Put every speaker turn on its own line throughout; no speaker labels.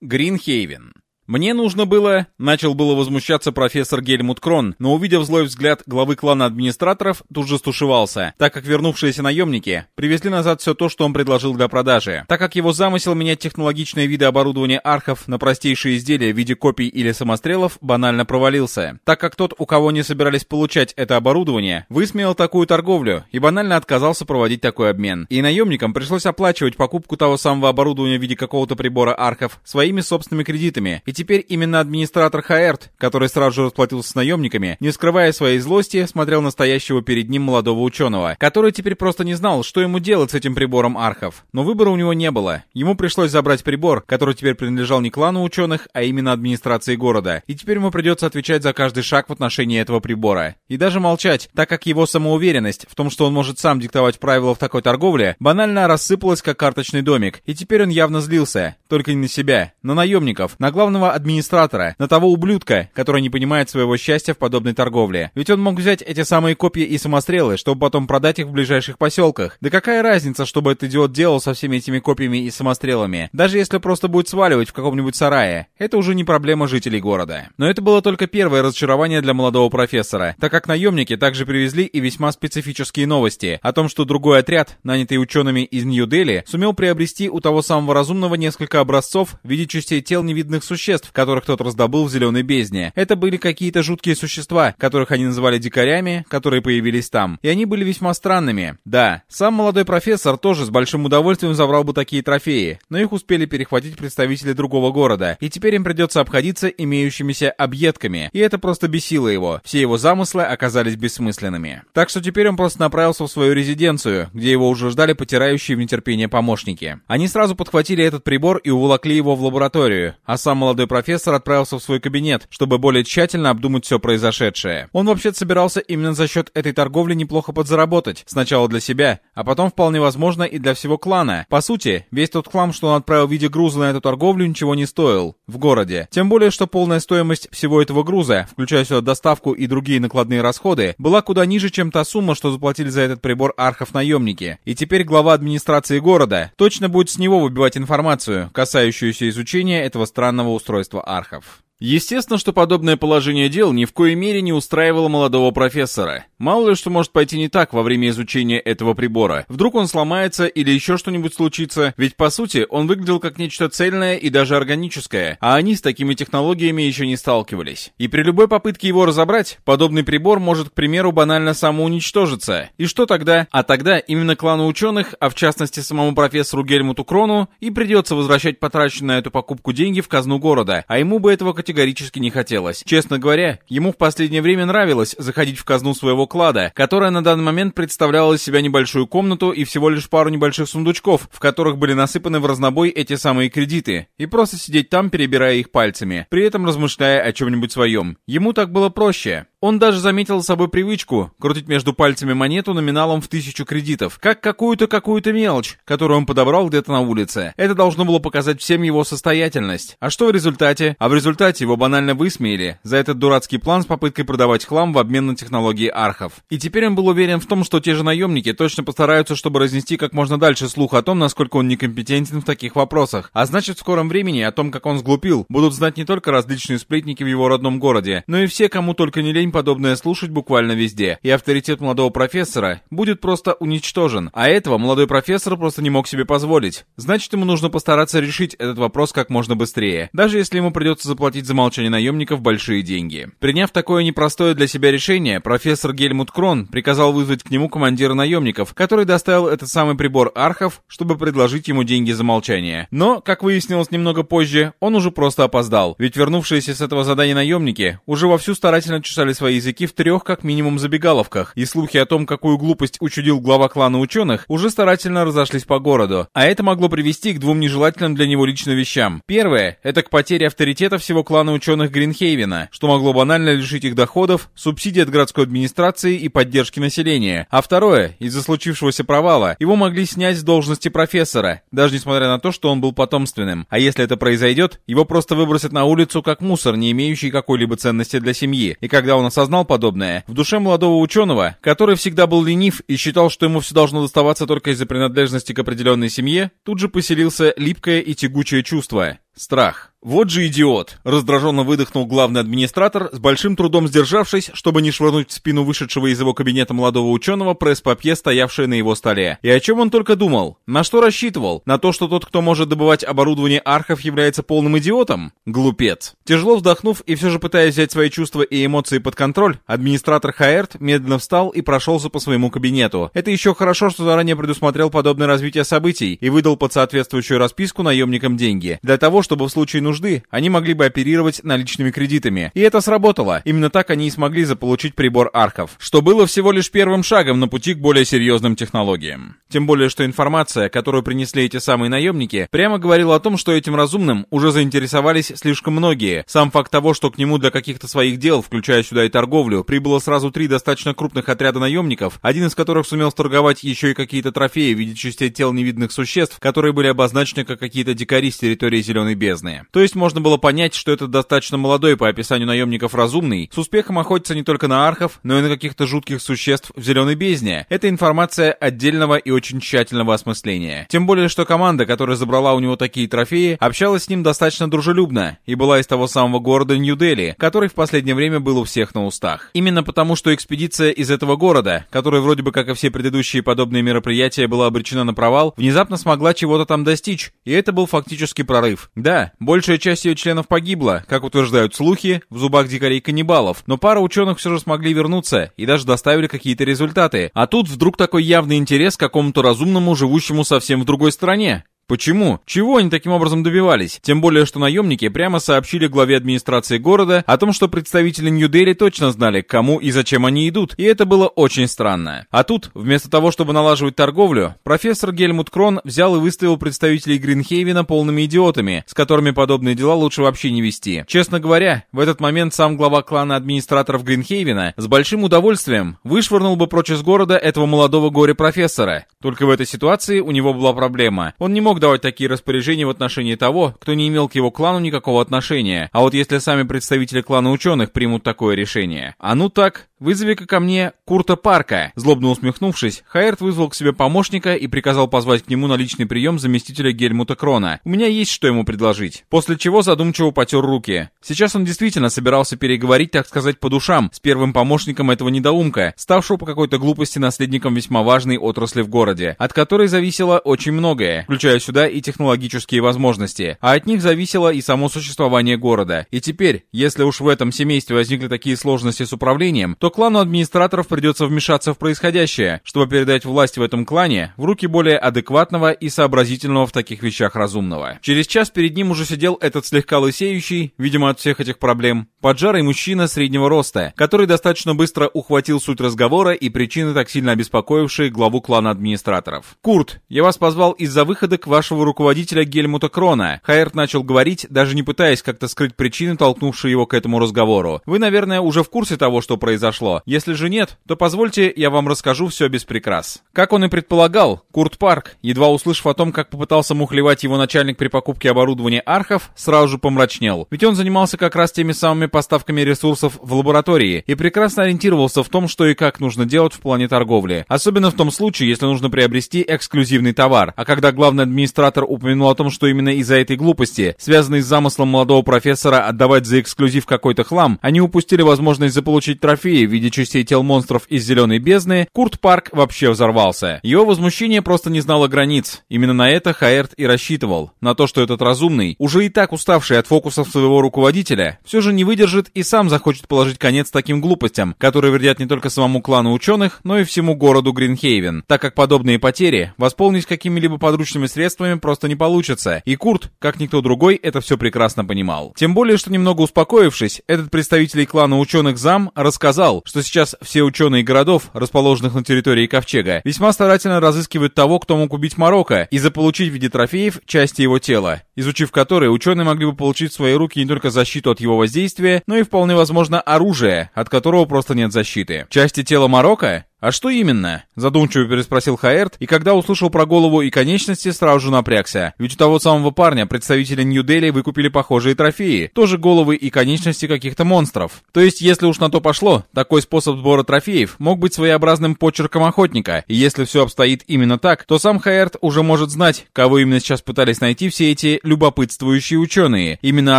Гринхейвен. Мне нужно было... Начал было возмущаться профессор Гельмут Крон, но увидев злой взгляд главы клана администраторов, тут же стушевался, так как вернувшиеся наемники привезли назад все то, что он предложил для продажи. Так как его замысел менять технологичные виды оборудования архов на простейшие изделия в виде копий или самострелов банально провалился. Так как тот, у кого не собирались получать это оборудование, высмеял такую торговлю и банально отказался проводить такой обмен. И наемникам пришлось оплачивать покупку того самого оборудования в виде какого-то прибора архов своими собственными кредитами. И теперь именно администратор Хаэрт, который сразу же расплатился с наемниками, не скрывая своей злости, смотрел настоящего перед ним молодого ученого, который теперь просто не знал, что ему делать с этим прибором архов. Но выбора у него не было. Ему пришлось забрать прибор, который теперь принадлежал не клану ученых, а именно администрации города. И теперь ему придется отвечать за каждый шаг в отношении этого прибора. И даже молчать, так как его самоуверенность в том, что он может сам диктовать правила в такой торговле, банально рассыпалась как карточный домик. И теперь он явно злился. Только не на себя, на наемников, на главного администратора, на того ублюдка, который не понимает своего счастья в подобной торговле. Ведь он мог взять эти самые копья и самострелы, чтобы потом продать их в ближайших поселках. Да какая разница, что бы этот идиот делал со всеми этими копьями и самострелами? Даже если просто будет сваливать в каком-нибудь сарае. Это уже не проблема жителей города. Но это было только первое разочарование для молодого профессора, так как наемники также привезли и весьма специфические новости о том, что другой отряд, нанятый учеными из Нью-Дели, сумел приобрести у того самого разумного несколько образцов в виде частей тел невидных существ, которых тот раздобыл в зеленой бездне. Это были какие-то жуткие существа, которых они называли дикарями, которые появились там. И они были весьма странными. Да, сам молодой профессор тоже с большим удовольствием забрал бы такие трофеи, но их успели перехватить представители другого города, и теперь им придется обходиться имеющимися объедками. И это просто бесило его. Все его замыслы оказались бессмысленными. Так что теперь он просто направился в свою резиденцию, где его уже ждали потирающие в нетерпении помощники. Они сразу подхватили этот прибор и уволокли его в лабораторию, а сам молодой профессор профессор отправился в свой кабинет, чтобы более тщательно обдумать все произошедшее. Он вообще-то собирался именно за счет этой торговли неплохо подзаработать. Сначала для себя, а потом вполне возможно и для всего клана. По сути, весь тот хлам, что он отправил в виде груза на эту торговлю, ничего не стоил. В городе. Тем более, что полная стоимость всего этого груза, включая сюда доставку и другие накладные расходы, была куда ниже, чем та сумма, что заплатили за этот прибор архов-наемники. И теперь глава администрации города точно будет с него выбивать информацию, касающуюся изучения этого странного устройства устройства архов. Естественно, что подобное положение дел ни в коей мере не устраивало молодого профессора. Мало ли что может пойти не так во время изучения этого прибора. Вдруг он сломается или еще что-нибудь случится, ведь по сути он выглядел как нечто цельное и даже органическое, а они с такими технологиями еще не сталкивались. И при любой попытке его разобрать, подобный прибор может, к примеру, банально самоуничтожиться. И что тогда? А тогда именно клану ученых, а в частности самому профессору Гельмуту Крону, и придется возвращать потраченные на эту покупку деньги в казну города, а ему бы этого категорически категорически не хотелось. Честно говоря, ему в последнее время нравилось заходить в казну своего клада, которая на данный момент представляла из себя небольшую комнату и всего лишь пару небольших сундучков, в которых были насыпаны в разнобой эти самые кредиты, и просто сидеть там, перебирая их пальцами, при этом размышляя о чем-нибудь своем. Ему так было проще. Он даже заметил с собой привычку крутить между пальцами монету номиналом в тысячу кредитов, как какую-то какую-то мелочь, которую он подобрал где-то на улице. Это должно было показать всем его состоятельность. А что в результате? А в результате его банально высмеяли за этот дурацкий план с попыткой продавать хлам в обмен на технологии архов. И теперь он был уверен в том, что те же наемники точно постараются, чтобы разнести как можно дальше слух о том, насколько он некомпетентен в таких вопросах. А значит, в скором времени о том, как он сглупил, будут знать не только различные сплетники в его родном городе, но и все, кому только не лень будем подобное слушать буквально везде, и авторитет молодого профессора будет просто уничтожен, а этого молодой профессор просто не мог себе позволить. Значит, ему нужно постараться решить этот вопрос как можно быстрее, даже если ему придется заплатить за молчание наемников большие деньги. Приняв такое непростое для себя решение, профессор Гельмут Крон приказал вызвать к нему командира наемников, который доставил этот самый прибор архов, чтобы предложить ему деньги за молчание. Но, как выяснилось немного позже, он уже просто опоздал, ведь вернувшиеся с этого задания наемники уже вовсю старательно чесали свои языки в трех как минимум забегаловках, и слухи о том, какую глупость учудил глава клана ученых, уже старательно разошлись по городу. А это могло привести к двум нежелательным для него лично вещам. Первое — это к потере авторитета всего клана ученых Гринхейвена, что могло банально лишить их доходов, субсидий от городской администрации и поддержки населения. А второе — из-за случившегося провала, его могли снять с должности профессора, даже несмотря на то, что он был потомственным. А если это произойдет, его просто выбросят на улицу как мусор, не имеющий какой-либо ценности для семьи. И когда он осознал подобное, в душе молодого ученого, который всегда был ленив и считал, что ему все должно доставаться только из-за принадлежности к определенной семье, тут же поселился липкое и тягучее чувство. Страх. «Вот же идиот!» — раздраженно выдохнул главный администратор, с большим трудом сдержавшись, чтобы не швырнуть в спину вышедшего из его кабинета молодого ученого пресс-папье, стоявшее на его столе. И о чем он только думал? На что рассчитывал? На то, что тот, кто может добывать оборудование архов, является полным идиотом? Глупец. Тяжело вздохнув и все же пытаясь взять свои чувства и эмоции под контроль, администратор Хаэрт медленно встал и прошелся по своему кабинету. Это еще хорошо, что заранее предусмотрел подобное развитие событий и выдал под соответствующую расписку наемникам деньги. Для того, чтобы в случае нужды они могли бы оперировать наличными кредитами. И это сработало. Именно так они и смогли заполучить прибор архов, что было всего лишь первым шагом на пути к более серьезным технологиям. Тем более, что информация, которую принесли эти самые наемники, прямо говорила о том, что этим разумным уже заинтересовались слишком многие. Сам факт того, что к нему для каких-то своих дел, включая сюда и торговлю, прибыло сразу три достаточно крупных отряда наемников, один из которых сумел сторговать еще и какие-то трофеи в виде частей тел невидных существ, которые были обозначены как какие-то дикари с территории Зеленой Бездны. То есть можно было понять, что это достаточно молодой по описанию наемников разумный, с успехом охотится не только на архов, но и на каких-то жутких существ в Зеленой Бездне. Это информация отдельного и очень тщательного осмысления. Тем более, что команда, которая забрала у него такие трофеи, общалась с ним достаточно дружелюбно и была из того самого города Нью-Дели, который в последнее время был у всех на устах. Именно потому, что экспедиция из этого города, которая вроде бы как и все предыдущие подобные мероприятия была обречена на провал, внезапно смогла чего-то там достичь, и это был фактически прорыв. Да, большая часть ее членов погибла, как утверждают слухи, в зубах дикарей-каннибалов, но пара ученых все же смогли вернуться и даже доставили какие-то результаты. А тут вдруг такой явный интерес к какому-то разумному, живущему совсем в другой стране. Почему? Чего они таким образом добивались? Тем более, что наемники прямо сообщили главе администрации города о том, что представители Нью-Дели точно знали, кому и зачем они идут, и это было очень странно. А тут, вместо того, чтобы налаживать торговлю, профессор Гельмут Крон взял и выставил представителей Гринхейвена полными идиотами, с которыми подобные дела лучше вообще не вести. Честно говоря, в этот момент сам глава клана администраторов Гринхейвена с большим удовольствием вышвырнул бы прочь из города этого молодого горе-профессора. Только в этой ситуации у него была проблема. Он не мог давать такие распоряжения в отношении того, кто не имел к его клану никакого отношения. А вот если сами представители клана ученых примут такое решение. А ну так, «Вызови-ка ко мне Курта Парка!» Злобно усмехнувшись, Хайерт вызвал к себе помощника и приказал позвать к нему на личный прием заместителя Гельмута Крона. У меня есть что ему предложить. После чего задумчиво потер руки. Сейчас он действительно собирался переговорить, так сказать, по душам, с первым помощником этого недоумка, ставшего по какой-то глупости наследником весьма важной отрасли в городе, от которой зависело очень многое, включая сюда и технологические возможности, а от них зависело и само существование города. И теперь, если уж в этом семействе возникли такие сложности с управлением, то клану администраторов придется вмешаться в происходящее, чтобы передать власть в этом клане в руки более адекватного и сообразительного в таких вещах разумного. Через час перед ним уже сидел этот слегка лысеющий, видимо от всех этих проблем, поджарый мужчина среднего роста, который достаточно быстро ухватил суть разговора и причины, так сильно обеспокоившие главу клана администраторов. «Курт, я вас позвал из-за выхода к вашего руководителя Гельмута Крона». Хайерт начал говорить, даже не пытаясь как-то скрыть причины, толкнувшие его к этому разговору. «Вы, наверное, уже в курсе того, что произошло произошло. Если же нет, то позвольте, я вам расскажу все без прикрас. Как он и предполагал, Курт Парк, едва услышав о том, как попытался мухлевать его начальник при покупке оборудования архов, сразу же помрачнел. Ведь он занимался как раз теми самыми поставками ресурсов в лаборатории и прекрасно ориентировался в том, что и как нужно делать в плане торговли. Особенно в том случае, если нужно приобрести эксклюзивный товар. А когда главный администратор упомянул о том, что именно из-за этой глупости, связанной с замыслом молодого профессора отдавать за эксклюзив какой-то хлам, они упустили возможность заполучить трофеи в виде частей тел монстров из Зеленой Бездны, Курт Парк вообще взорвался. Его возмущение просто не знало границ. Именно на это Хаэрт и рассчитывал. На то, что этот разумный, уже и так уставший от фокусов своего руководителя, все же не выдержит и сам захочет положить конец таким глупостям, которые вредят не только самому клану ученых, но и всему городу Гринхейвен, так как подобные потери восполнить какими-либо подручными средствами просто не получится, и Курт, как никто другой, это все прекрасно понимал. Тем более, что немного успокоившись, этот представитель клана ученых зам рассказал, что сейчас все ученые городов, расположенных на территории Ковчега, весьма старательно разыскивают того, кто мог убить Марокко, и заполучить в виде трофеев части его тела, изучив которые ученые могли бы получить в свои руки не только защиту от его воздействия, но и вполне возможно оружие, от которого просто нет защиты. Части тела Марокко? «А что именно?» — задумчиво переспросил Хаэрт, и когда услышал про голову и конечности, сразу же напрягся. Ведь у того самого парня представители Нью-Дели выкупили похожие трофеи, тоже головы и конечности каких-то монстров. То есть, если уж на то пошло, такой способ сбора трофеев мог быть своеобразным почерком охотника, и если все обстоит именно так, то сам Хаэрт уже может знать, кого именно сейчас пытались найти все эти любопытствующие ученые. Именно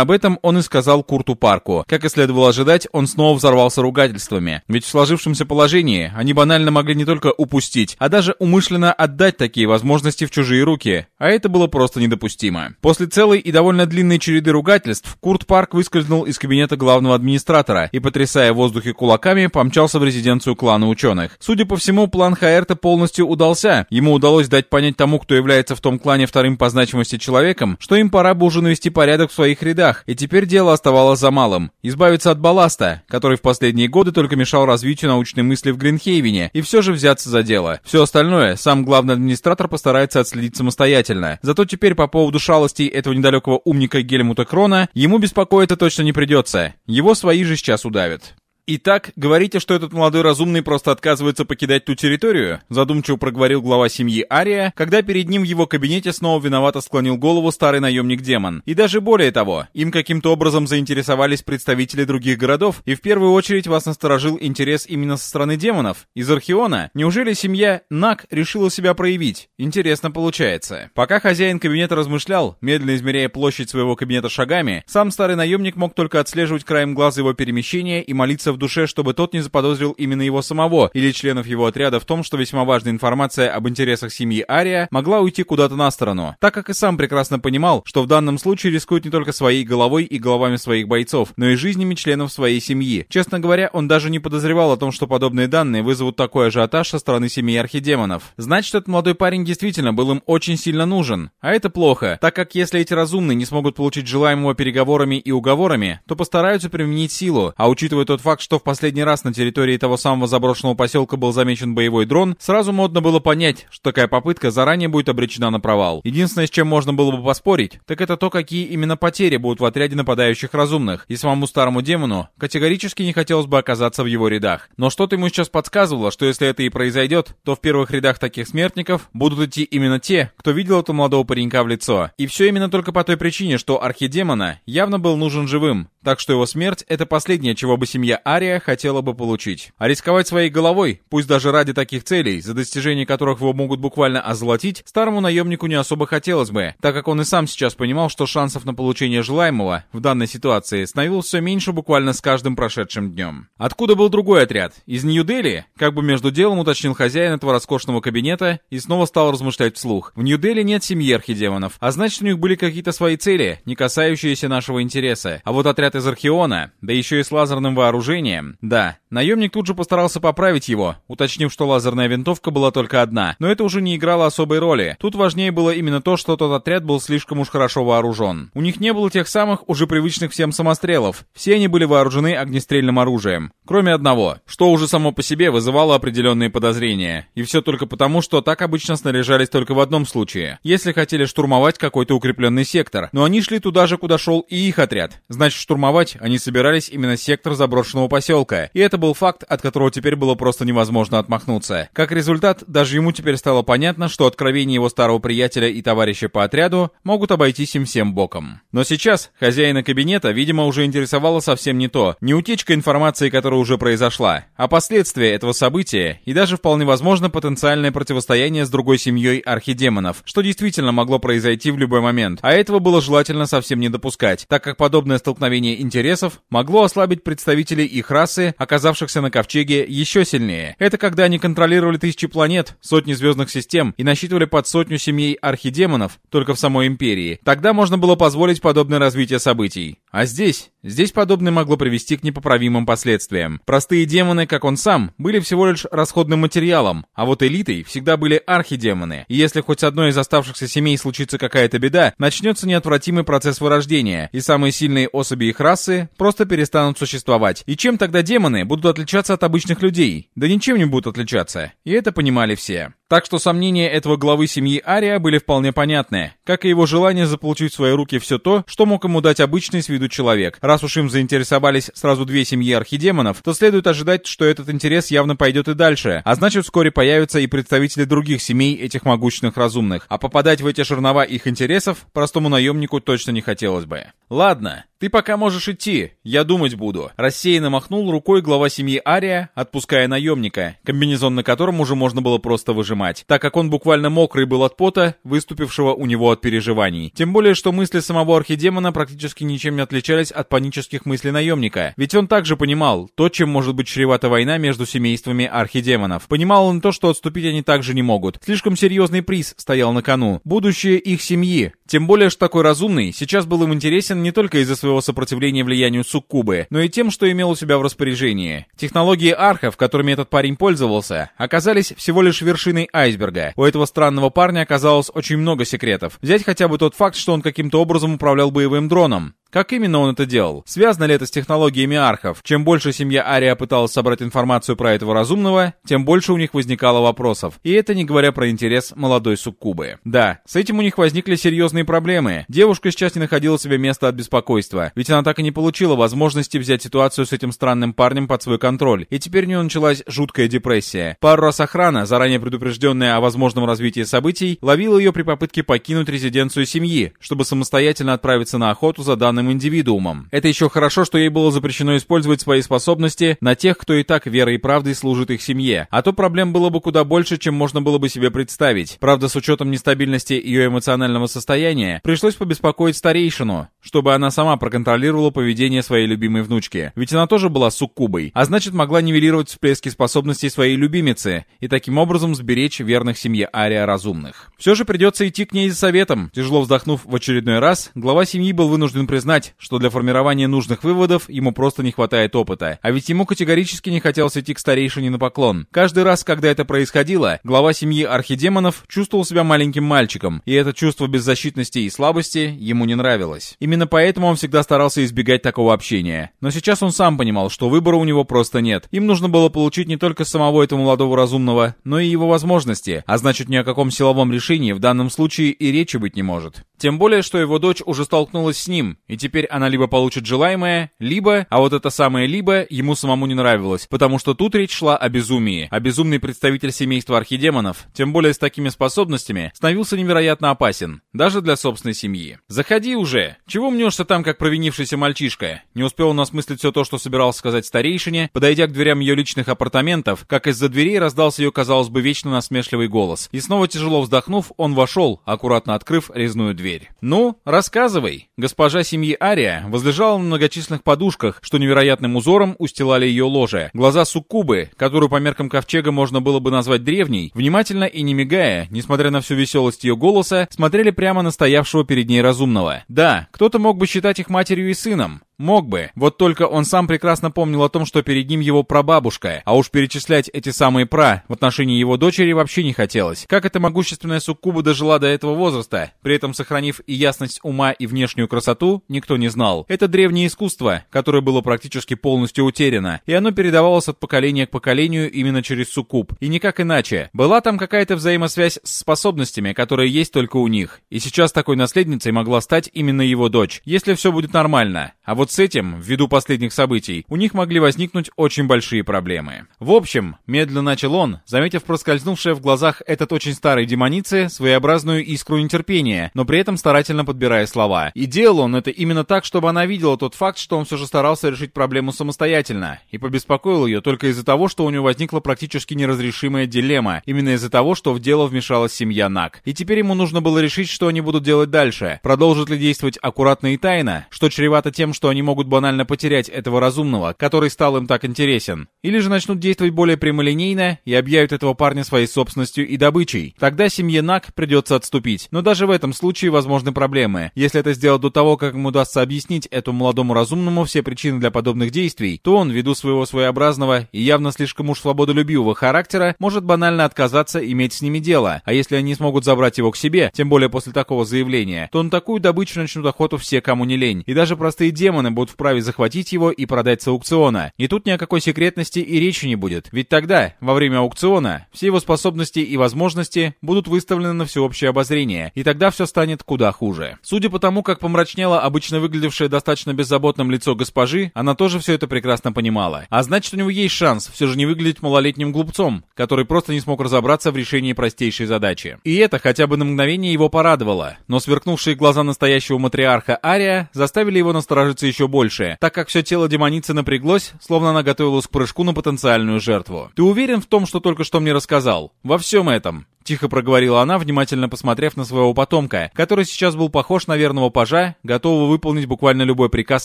об этом он и сказал Курту Парку. Как и следовало ожидать, он снова взорвался ругательствами. Ведь в сложившемся положении они банально могли не только упустить, а даже умышленно отдать такие возможности в чужие руки. А это было просто недопустимо. После целой и довольно длинной череды ругательств, Курт Парк выскользнул из кабинета главного администратора и, потрясая в воздухе кулаками, помчался в резиденцию клана ученых. Судя по всему, план Хаэрта полностью удался. Ему удалось дать понять тому, кто является в том клане вторым по значимости человеком, что им пора бы уже навести порядок в своих рядах, и теперь дело оставалось за малым — избавиться от балласта, который в последние годы только мешал развитию научной мысли в Гринхейвене, и все же взяться за дело. Все остальное сам главный администратор постарается отследить самостоятельно. Зато теперь по поводу шалостей этого недалекого умника Гельмута Крона ему беспокоиться точно не придется. Его свои же сейчас удавят. «Итак, говорите, что этот молодой разумный просто отказывается покидать ту территорию?» Задумчиво проговорил глава семьи Ария, когда перед ним в его кабинете снова виновато склонил голову старый наемник-демон. И даже более того, им каким-то образом заинтересовались представители других городов, и в первую очередь вас насторожил интерес именно со стороны демонов, из Архиона. Неужели семья Нак решила себя проявить? Интересно получается. Пока хозяин кабинета размышлял, медленно измеряя площадь своего кабинета шагами, сам старый наемник мог только отслеживать краем глаза его перемещения и молиться в душе, чтобы тот не заподозрил именно его самого или членов его отряда в том, что весьма важная информация об интересах семьи Ария могла уйти куда-то на сторону, так как и сам прекрасно понимал, что в данном случае рискует не только своей головой и головами своих бойцов, но и жизнями членов своей семьи. Честно говоря, он даже не подозревал о том, что подобные данные вызовут такой ажиотаж со стороны семьи архидемонов. Значит, этот молодой парень действительно был им очень сильно нужен. А это плохо, так как если эти разумные не смогут получить желаемого переговорами и уговорами, то постараются применить силу, а учитывая тот факт, что в последний раз на территории того самого заброшенного поселка был замечен боевой дрон, сразу модно было понять, что такая попытка заранее будет обречена на провал. Единственное, с чем можно было бы поспорить, так это то, какие именно потери будут в отряде нападающих разумных, и самому старому демону категорически не хотелось бы оказаться в его рядах. Но что-то ему сейчас подсказывало, что если это и произойдет, то в первых рядах таких смертников будут идти именно те, кто видел этого молодого паренька в лицо. И все именно только по той причине, что архидемона явно был нужен живым, так что его смерть — это последнее, чего бы семья Ария хотела бы получить. А рисковать своей головой, пусть даже ради таких целей, за достижение которых его могут буквально озолотить, старому наемнику не особо хотелось бы, так как он и сам сейчас понимал, что шансов на получение желаемого в данной ситуации становилось все меньше буквально с каждым прошедшим днем. Откуда был другой отряд? Из Нью-Дели? Как бы между делом уточнил хозяин этого роскошного кабинета и снова стал размышлять вслух. В Нью-Дели нет семьи архидемонов, а значит у них были какие-то свои цели, не касающиеся нашего интереса. А вот отряд из Архиона, да еще и с лазерным вооружением. Да, наемник тут же постарался поправить его, уточнив, что лазерная винтовка была только одна, но это уже не играло особой роли. Тут важнее было именно то, что тот отряд был слишком уж хорошо вооружен. У них не было тех самых уже привычных всем самострелов. Все они были вооружены огнестрельным оружием. Кроме одного, что уже само по себе вызывало определенные подозрения. И все только потому, что так обычно снаряжались только в одном случае. Если хотели штурмовать какой-то укрепленный сектор. Но они шли туда же, куда шел и их отряд. Значит, штурмовать они собирались именно сектор заброшенного поселка. И это был факт, от которого теперь было просто невозможно отмахнуться. Как результат, даже ему теперь стало понятно, что откровения его старого приятеля и товарища по отряду могут обойтись им всем боком. Но сейчас хозяина кабинета, видимо, уже интересовало совсем не то. Не утечка информации, которая уже произошла, а последствия этого события и даже вполне возможно потенциальное противостояние с другой семьей архидемонов, что действительно могло произойти в любой момент. А этого было желательно совсем не допускать, так как подобное столкновение интересов могло ослабить представителей их расы, оказавшихся на ковчеге, еще сильнее. Это когда они контролировали тысячи планет, сотни звездных систем и насчитывали под сотню семей архидемонов только в самой империи. Тогда можно было позволить подобное развитие событий. А здесь, здесь подобное могло привести к непоправимым последствиям. Простые демоны, как он сам, были всего лишь расходным материалом, а вот элитой всегда были архидемоны. И если хоть одной из оставшихся семей случится какая-то беда, начнется неотвратимый процесс вырождения, и самые сильные особи их расы просто перестанут существовать. И чем тогда демоны будут отличаться от обычных людей? Да ничем не будут отличаться. И это понимали все. Так что сомнения этого главы семьи Ария были вполне понятны, как и его желание заполучить в свои руки все то, что мог ему дать обычный с виду человек. Раз уж им заинтересовались сразу две семьи архидемонов, то следует ожидать, что этот интерес явно пойдет и дальше, а значит вскоре появятся и представители других семей этих могущественных разумных. А попадать в эти жернова их интересов простому наемнику точно не хотелось бы. Ладно, «Ты пока можешь идти, я думать буду». Рассеянно махнул рукой глава семьи Ария, отпуская наемника, комбинезон на котором уже можно было просто выжимать, так как он буквально мокрый был от пота, выступившего у него от переживаний. Тем более, что мысли самого архидемона практически ничем не отличались от панических мыслей наемника, ведь он также понимал то, чем может быть чревата война между семействами архидемонов. Понимал он то, что отступить они также не могут. Слишком серьезный приз стоял на кону. Будущее их семьи. Тем более, что такой разумный сейчас был им интересен не только из-за своего сопротивления влиянию суккубы, но и тем, что имел у себя в распоряжении. Технологии архов, которыми этот парень пользовался, оказались всего лишь вершиной айсберга. У этого странного парня оказалось очень много секретов. Взять хотя бы тот факт, что он каким-то образом управлял боевым дроном. Как именно он это делал? Связано ли это с технологиями архов? Чем больше семья Ария пыталась собрать информацию про этого разумного, тем больше у них возникало вопросов. И это не говоря про интерес молодой суккубы. Да, с этим у них возникли серьезные проблемы. Девушка сейчас не находила себе места от беспокойства, ведь она так и не получила возможности взять ситуацию с этим странным парнем под свой контроль. И теперь у нее началась жуткая депрессия. Пару раз охрана, заранее предупрежденная о возможном развитии событий, ловила ее при попытке покинуть резиденцию семьи, чтобы самостоятельно отправиться на охоту за данным конкретным индивидуумом. Это еще хорошо, что ей было запрещено использовать свои способности на тех, кто и так верой и правдой служит их семье. А то проблем было бы куда больше, чем можно было бы себе представить. Правда, с учетом нестабильности ее эмоционального состояния, пришлось побеспокоить старейшину, чтобы она сама проконтролировала поведение своей любимой внучки. Ведь она тоже была суккубой, а значит могла нивелировать всплески способностей своей любимицы и таким образом сберечь верных семье Ария разумных. Все же придется идти к ней за советом. Тяжело вздохнув в очередной раз, глава семьи был вынужден признать, признать, что для формирования нужных выводов ему просто не хватает опыта. А ведь ему категорически не хотелось идти к старейшине на поклон. Каждый раз, когда это происходило, глава семьи архидемонов чувствовал себя маленьким мальчиком, и это чувство беззащитности и слабости ему не нравилось. Именно поэтому он всегда старался избегать такого общения. Но сейчас он сам понимал, что выбора у него просто нет. Им нужно было получить не только самого этого молодого разумного, но и его возможности, а значит ни о каком силовом решении в данном случае и речи быть не может. Тем более, что его дочь уже столкнулась с ним, и теперь она либо получит желаемое, либо, а вот это самое либо, ему самому не нравилось, потому что тут речь шла о безумии. А безумный представитель семейства архидемонов, тем более с такими способностями, становился невероятно опасен, даже для собственной семьи. «Заходи уже! Чего мнешься там, как провинившийся мальчишка?» Не успел он осмыслить все то, что собирался сказать старейшине, подойдя к дверям ее личных апартаментов, как из-за дверей раздался ее, казалось бы, вечно насмешливый голос. И снова тяжело вздохнув, он вошел, аккуратно открыв резную дверь. «Ну, рассказывай!» Госпожа семьи Ария возлежала на многочисленных подушках, что невероятным узором устилали ее ложе. Глаза суккубы, которую по меркам ковчега можно было бы назвать древней, внимательно и не мигая, несмотря на всю веселость ее голоса, смотрели прямо на стоявшего перед ней разумного. Да, кто-то мог бы считать их матерью и сыном, Мог бы. Вот только он сам прекрасно помнил о том, что перед ним его прабабушка, а уж перечислять эти самые пра в отношении его дочери вообще не хотелось. Как эта могущественная суккуба дожила до этого возраста, при этом сохранив и ясность ума, и внешнюю красоту, никто не знал. Это древнее искусство, которое было практически полностью утеряно, и оно передавалось от поколения к поколению именно через суккуб, и никак иначе. Была там какая-то взаимосвязь с способностями, которые есть только у них, и сейчас такой наследницей могла стать именно его дочь, если все будет нормально. А вот с этим, ввиду последних событий, у них могли возникнуть очень большие проблемы. В общем, медленно начал он, заметив проскользнувшее в глазах этот очень старый демоницы своеобразную искру нетерпения, но при этом старательно подбирая слова. И делал он это именно так, чтобы она видела тот факт, что он все же старался решить проблему самостоятельно, и побеспокоил ее только из-за того, что у него возникла практически неразрешимая дилемма, именно из-за того, что в дело вмешалась семья Нак. И теперь ему нужно было решить, что они будут делать дальше. Продолжат ли действовать аккуратно и тайно, что чревато тем, что они могут банально потерять этого разумного, который стал им так интересен. Или же начнут действовать более прямолинейно и объявят этого парня своей собственностью и добычей. Тогда семье Нак придется отступить. Но даже в этом случае возможны проблемы. Если это сделать до того, как ему удастся объяснить этому молодому разумному все причины для подобных действий, то он, ввиду своего своеобразного и явно слишком уж свободолюбивого характера, может банально отказаться иметь с ними дело. А если они смогут забрать его к себе, тем более после такого заявления, то на такую добычу начнут охоту все, кому не лень. И даже простые архидемоны будут вправе захватить его и продать с аукциона. И тут ни о какой секретности и речи не будет. Ведь тогда, во время аукциона, все его способности и возможности будут выставлены на всеобщее обозрение, и тогда все станет куда хуже. Судя по тому, как помрачнело обычно выглядевшее достаточно беззаботным лицо госпожи, она тоже все это прекрасно понимала. А значит, у него есть шанс все же не выглядеть малолетним глупцом, который просто не смог разобраться в решении простейшей задачи. И это хотя бы на мгновение его порадовало, но сверкнувшие глаза настоящего матриарха Ария заставили его насторожиться еще больше, так как все тело демоницы напряглось, словно она готовилась к прыжку на потенциальную жертву. «Ты уверен в том, что только что мне рассказал? Во всем этом?» Тихо проговорила она, внимательно посмотрев на своего потомка, который сейчас был похож на верного пажа, готового выполнить буквально любой приказ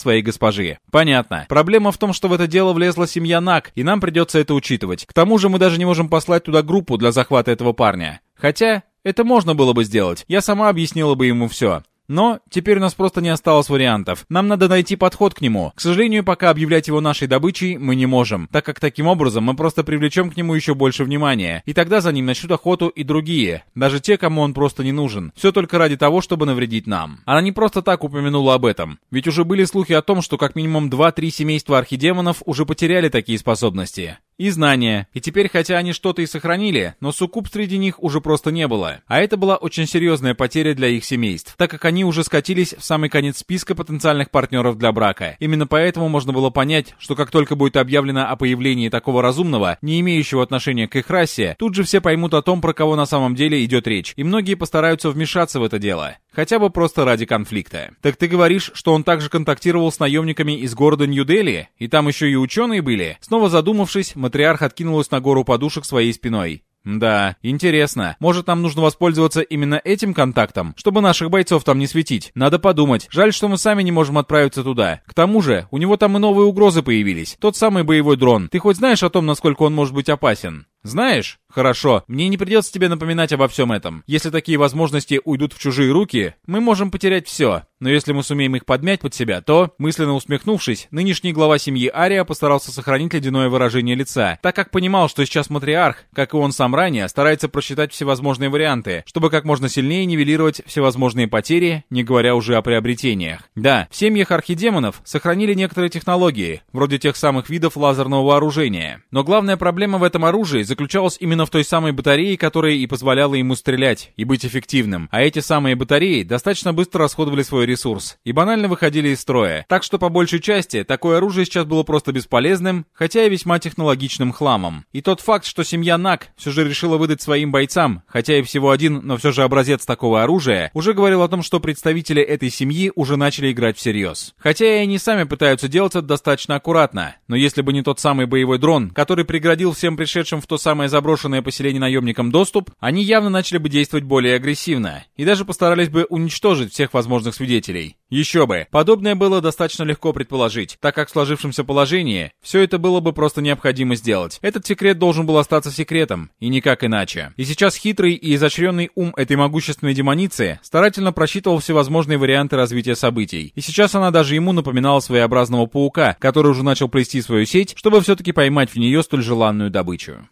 своей госпожи. Понятно. Проблема в том, что в это дело влезла семья Нак, и нам придется это учитывать. К тому же мы даже не можем послать туда группу для захвата этого парня. Хотя, это можно было бы сделать. Я сама объяснила бы ему все. Но теперь у нас просто не осталось вариантов. Нам надо найти подход к нему. К сожалению, пока объявлять его нашей добычей мы не можем, так как таким образом мы просто привлечем к нему еще больше внимания. И тогда за ним начнут охоту и другие, даже те, кому он просто не нужен. Все только ради того, чтобы навредить нам. Она не просто так упомянула об этом. Ведь уже были слухи о том, что как минимум 2-3 семейства архидемонов уже потеряли такие способности и знания. И теперь, хотя они что-то и сохранили, но суккуб среди них уже просто не было. А это была очень серьезная потеря для их семейств, так как они уже скатились в самый конец списка потенциальных партнеров для брака. Именно поэтому можно было понять, что как только будет объявлено о появлении такого разумного, не имеющего отношения к их расе, тут же все поймут о том, про кого на самом деле идет речь, и многие постараются вмешаться в это дело. Хотя бы просто ради конфликта. Так ты говоришь, что он также контактировал с наемниками из города Нью-Дели? И там еще и ученые были? Снова задумавшись, матриарх откинулась на гору подушек своей спиной. Да, интересно. Может, нам нужно воспользоваться именно этим контактом, чтобы наших бойцов там не светить? Надо подумать. Жаль, что мы сами не можем отправиться туда. К тому же, у него там и новые угрозы появились. Тот самый боевой дрон. Ты хоть знаешь о том, насколько он может быть опасен? Знаешь? Хорошо, мне не придется тебе напоминать обо всем этом. Если такие возможности уйдут в чужие руки, мы можем потерять все. Но если мы сумеем их подмять под себя, то, мысленно усмехнувшись, нынешний глава семьи Ария постарался сохранить ледяное выражение лица, так как понимал, что сейчас матриарх, как и он сам ранее, старается просчитать всевозможные варианты, чтобы как можно сильнее нивелировать всевозможные потери, не говоря уже о приобретениях. Да, в семьях архидемонов сохранили некоторые технологии, вроде тех самых видов лазерного вооружения. Но главная проблема в этом оружии заключалась именно в той самой батарее, которая и позволяла ему стрелять и быть эффективным. А эти самые батареи достаточно быстро расходовали свой ресурс и банально выходили из строя. Так что по большей части такое оружие сейчас было просто бесполезным, хотя и весьма технологичным хламом. И тот факт, что семья Нак все же решила выдать своим бойцам, хотя и всего один, но все же образец такого оружия, уже говорил о том, что представители этой семьи уже начали играть всерьез. Хотя и они сами пытаются делать это достаточно аккуратно, но если бы не тот самый боевой дрон, который преградил всем пришедшим в то самое заброшенное поселение наемникам доступ, они явно начали бы действовать более агрессивно и даже постарались бы уничтожить всех возможных свидетелей. Еще бы, подобное было достаточно легко предположить, так как в сложившемся положении все это было бы просто необходимо сделать. Этот секрет должен был остаться секретом, и никак иначе. И сейчас хитрый и изощренный ум этой могущественной демоницы старательно просчитывал всевозможные варианты развития событий. И сейчас она даже ему напоминала своеобразного паука, который уже начал плести свою сеть, чтобы все-таки поймать в нее столь желанную добычу.